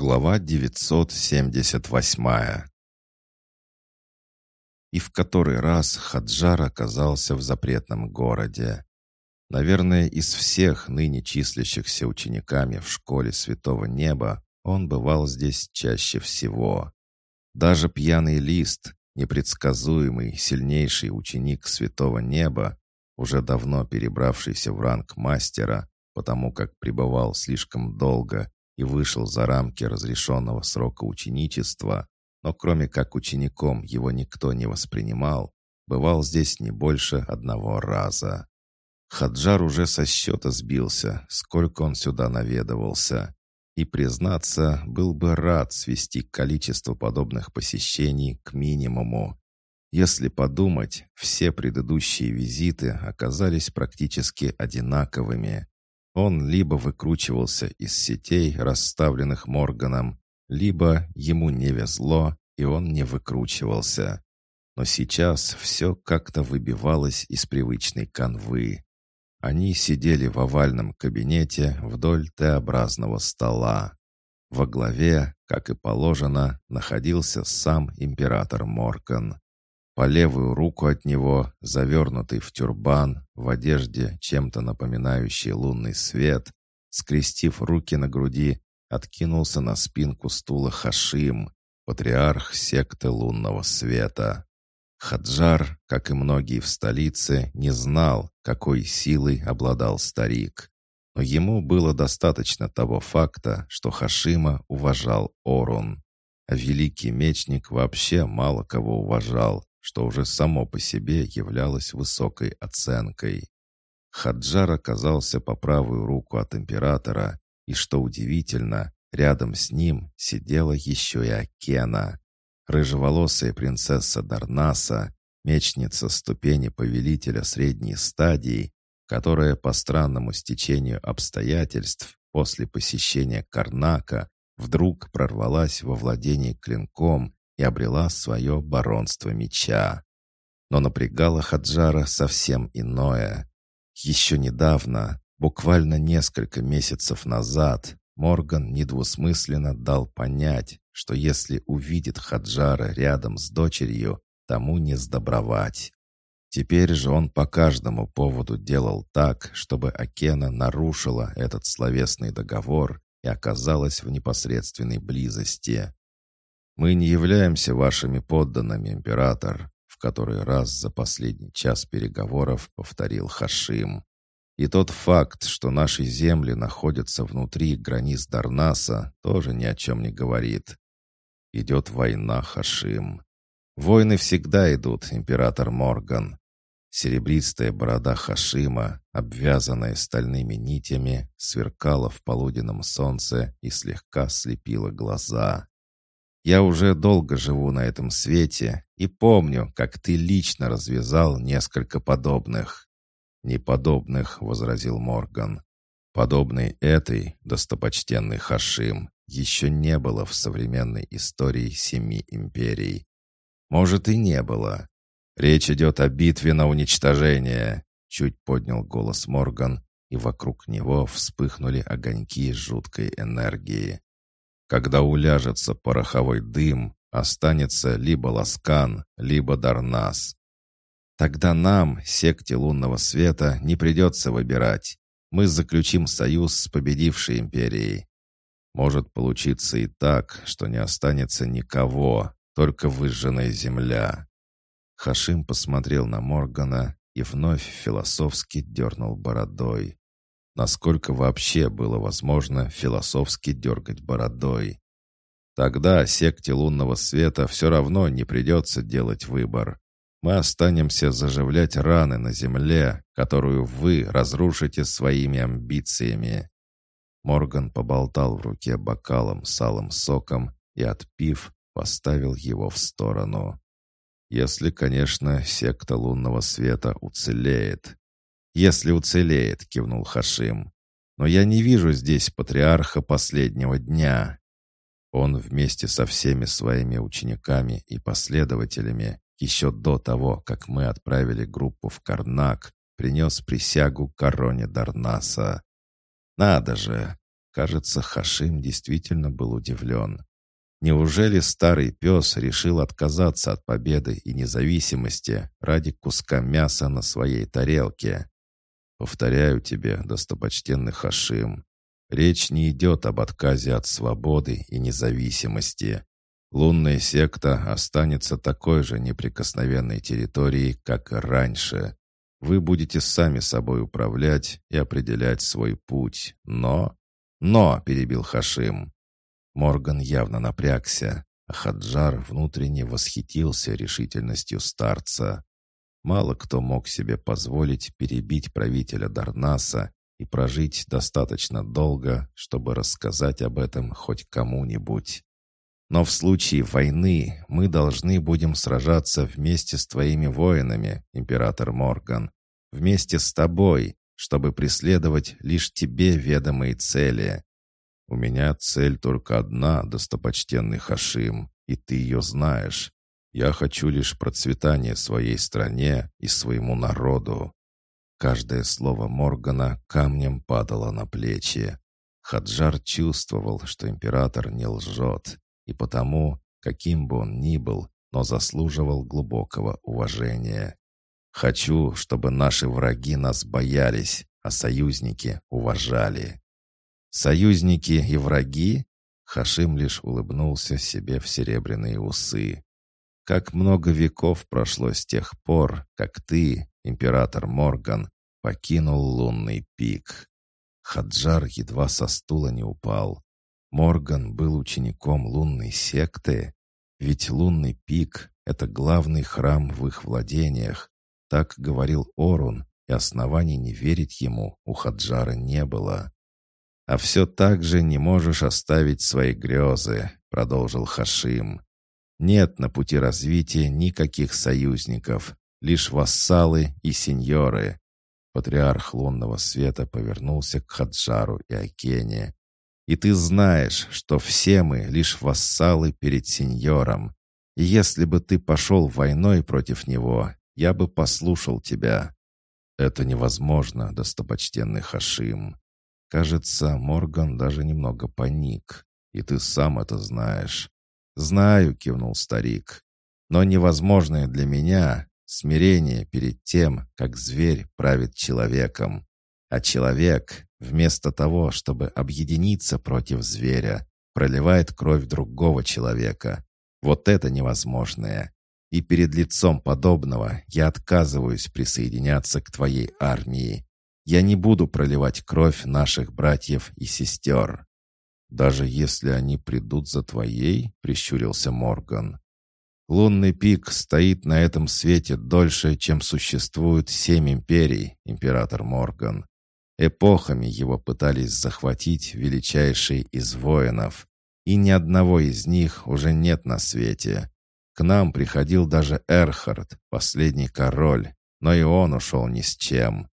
Глава 978 И в который раз Хаджар оказался в запретном городе. Наверное, из всех ныне числящихся учениками в школе Святого Неба он бывал здесь чаще всего. Даже пьяный лист, непредсказуемый, сильнейший ученик Святого Неба, уже давно перебравшийся в ранг мастера, потому как пребывал слишком долго и вышел за рамки разрешенного срока ученичества, но кроме как учеником его никто не воспринимал, бывал здесь не больше одного раза. Хаджар уже со счета сбился, сколько он сюда наведывался. И, признаться, был бы рад свести количество подобных посещений к минимуму. Если подумать, все предыдущие визиты оказались практически одинаковыми. Он либо выкручивался из сетей, расставленных Морганом, либо ему не везло, и он не выкручивался. Но сейчас все как-то выбивалось из привычной канвы. Они сидели в овальном кабинете вдоль Т-образного стола. Во главе, как и положено, находился сам император Морган. По левую руку от него, завернутый в тюрбан, в одежде, чем-то напоминающий лунный свет, скрестив руки на груди, откинулся на спинку стула Хашим, патриарх секты лунного света. Хаджар, как и многие в столице, не знал, какой силой обладал старик. Но ему было достаточно того факта, что Хашима уважал Орун. А великий мечник вообще мало кого уважал, что уже само по себе являлось высокой оценкой. Хаджар оказался по правую руку от императора, и, что удивительно, рядом с ним сидела еще и Акена, рыжеволосая принцесса Дарнаса, мечница ступени повелителя средней стадии, которая по странному стечению обстоятельств после посещения Карнака вдруг прорвалась во владение клинком и обрела свое баронство меча. Но напрягало Хаджара совсем иное. Еще недавно, буквально несколько месяцев назад, Морган недвусмысленно дал понять, что если увидит Хаджара рядом с дочерью, тому не сдобровать. Теперь же он по каждому поводу делал так, чтобы Акена нарушила этот словесный договор и оказалась в непосредственной близости. «Мы не являемся вашими подданными, император», в который раз за последний час переговоров повторил Хашим. И тот факт, что наши земли находятся внутри границ Дарнаса, тоже ни о чем не говорит. Идет война, Хашим. Войны всегда идут, император Морган. Серебристая борода Хашима, обвязанная стальными нитями, сверкала в полуденном солнце и слегка слепила глаза. Я уже долго живу на этом свете и помню, как ты лично развязал несколько подобных». «Неподобных», — возразил Морган. «Подобной этой, достопочтенный Хашим, еще не было в современной истории Семи Империй. Может, и не было. Речь идет о битве на уничтожение», — чуть поднял голос Морган, и вокруг него вспыхнули огоньки жуткой энергии. Когда уляжется пороховой дым, останется либо Ласкан, либо Дарнас. Тогда нам, секте лунного света, не придется выбирать. Мы заключим союз с победившей империей. Может получиться и так, что не останется никого, только выжженная земля. Хашим посмотрел на Моргана и вновь философски дернул бородой. Насколько вообще было возможно философски дергать бородой? Тогда секте лунного света все равно не придется делать выбор. Мы останемся заживлять раны на земле, которую вы разрушите своими амбициями. Морган поболтал в руке бокалом с алым соком и, отпив, поставил его в сторону. Если, конечно, секта лунного света уцелеет. «Если уцелеет», — кивнул Хашим. «Но я не вижу здесь патриарха последнего дня». Он вместе со всеми своими учениками и последователями еще до того, как мы отправили группу в Карнак, принес присягу короне Дарнаса. Надо же! Кажется, Хашим действительно был удивлен. Неужели старый пес решил отказаться от победы и независимости ради куска мяса на своей тарелке? Повторяю тебе, достопочтенный Хашим, речь не идет об отказе от свободы и независимости. Лунная секта останется такой же неприкосновенной территорией, как и раньше. Вы будете сами собой управлять и определять свой путь, но... «Но!» — перебил Хашим. Морган явно напрягся, а Хаджар внутренне восхитился решительностью старца. Мало кто мог себе позволить перебить правителя Дарнаса и прожить достаточно долго, чтобы рассказать об этом хоть кому-нибудь. Но в случае войны мы должны будем сражаться вместе с твоими воинами, император Морган, вместе с тобой, чтобы преследовать лишь тебе ведомые цели. У меня цель только одна, достопочтенный Хашим, и ты ее знаешь. Я хочу лишь процветания своей стране и своему народу». Каждое слово Моргана камнем падало на плечи. Хаджар чувствовал, что император не лжет, и потому, каким бы он ни был, но заслуживал глубокого уважения. Хочу, чтобы наши враги нас боялись, а союзники уважали. Союзники и враги? Хашим лишь улыбнулся себе в серебряные усы. Как много веков прошло с тех пор, как ты, император Морган, покинул лунный пик. Хаджар едва со стула не упал. Морган был учеником лунной секты, ведь лунный пик — это главный храм в их владениях, так говорил Орун, и оснований не верить ему у Хаджара не было. «А все так же не можешь оставить свои грезы», — продолжил Хашим. «Нет на пути развития никаких союзников, лишь вассалы и сеньоры». Патриарх лунного света повернулся к Хаджару и Акене. «И ты знаешь, что все мы лишь вассалы перед сеньором. И если бы ты пошел войной против него, я бы послушал тебя». «Это невозможно, достопочтенный Хашим. Кажется, Морган даже немного паник, и ты сам это знаешь». «Знаю», — кивнул старик. «Но невозможное для меня — смирение перед тем, как зверь правит человеком. А человек, вместо того, чтобы объединиться против зверя, проливает кровь другого человека. Вот это невозможное. И перед лицом подобного я отказываюсь присоединяться к твоей армии. Я не буду проливать кровь наших братьев и сестер. Даже если они придут за твоей, прищурился Морган. Лунный пик стоит на этом свете дольше, чем существует семь империй, император Морган. Эпохами его пытались захватить величайшие из воинов, и ни одного из них уже нет на свете. К нам приходил даже Эрхард, последний король, но и он ушел ни с чем.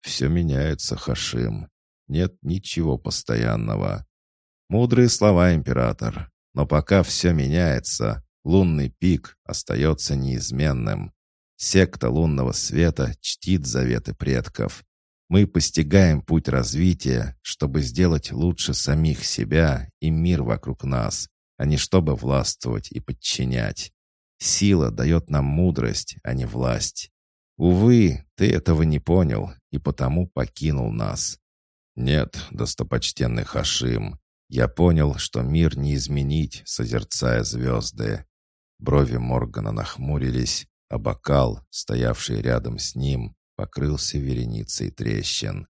Все меняется, Хашим. Нет ничего постоянного. Мудрые слова, император. Но пока все меняется, лунный пик остается неизменным. Секта лунного света чтит заветы предков. Мы постигаем путь развития, чтобы сделать лучше самих себя и мир вокруг нас, а не чтобы властвовать и подчинять. Сила дает нам мудрость, а не власть. Увы, ты этого не понял и потому покинул нас. Нет, достопочтенный Хашим, я понял, что мир не изменить, созерцая звезды. Брови Моргана нахмурились, а бокал, стоявший рядом с ним, покрылся вереницей трещин.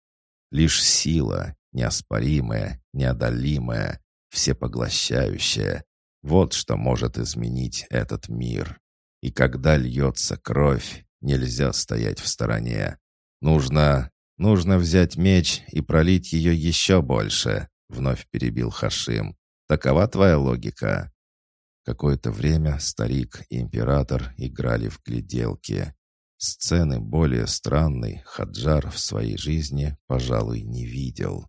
Лишь сила, неоспоримая, неодолимая, всепоглощающая, вот что может изменить этот мир. И когда льется кровь, нельзя стоять в стороне. Нужно... нужно взять меч и пролить ее еще больше, вновь перебил Хашим. Такова твоя логика. Какое-то время старик и император играли в гляделки. Сцены более странной Хаджар в своей жизни, пожалуй, не видел.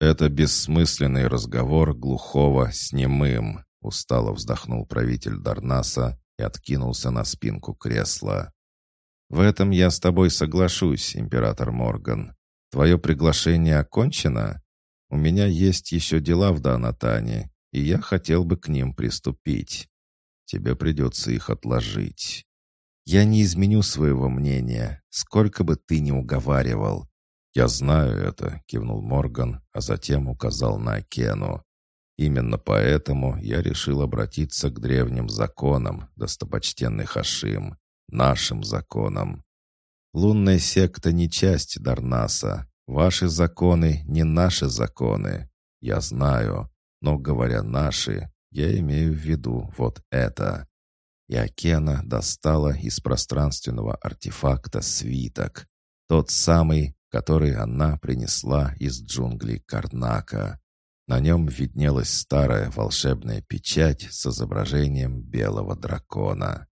Это бессмысленный разговор глухого с немым, Устало вздохнул правитель Дарнаса и откинулся на спинку кресла. «В этом я с тобой соглашусь, император Морган. Твое приглашение окончено?» У меня есть еще дела в Данатане, и я хотел бы к ним приступить. Тебе придется их отложить. Я не изменю своего мнения, сколько бы ты ни уговаривал. «Я знаю это», — кивнул Морган, а затем указал на Кену. «Именно поэтому я решил обратиться к древним законам, достопочтенный Хашим, нашим законам. Лунная секта не часть Дарнаса. Ваши законы не наши законы. Я знаю, но, говоря «наши», я имею в виду вот это». И Акена достала из пространственного артефакта свиток. Тот самый, который она принесла из джунглей Карнака. На нем виднелась старая волшебная печать с изображением белого дракона.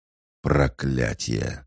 Проклятие!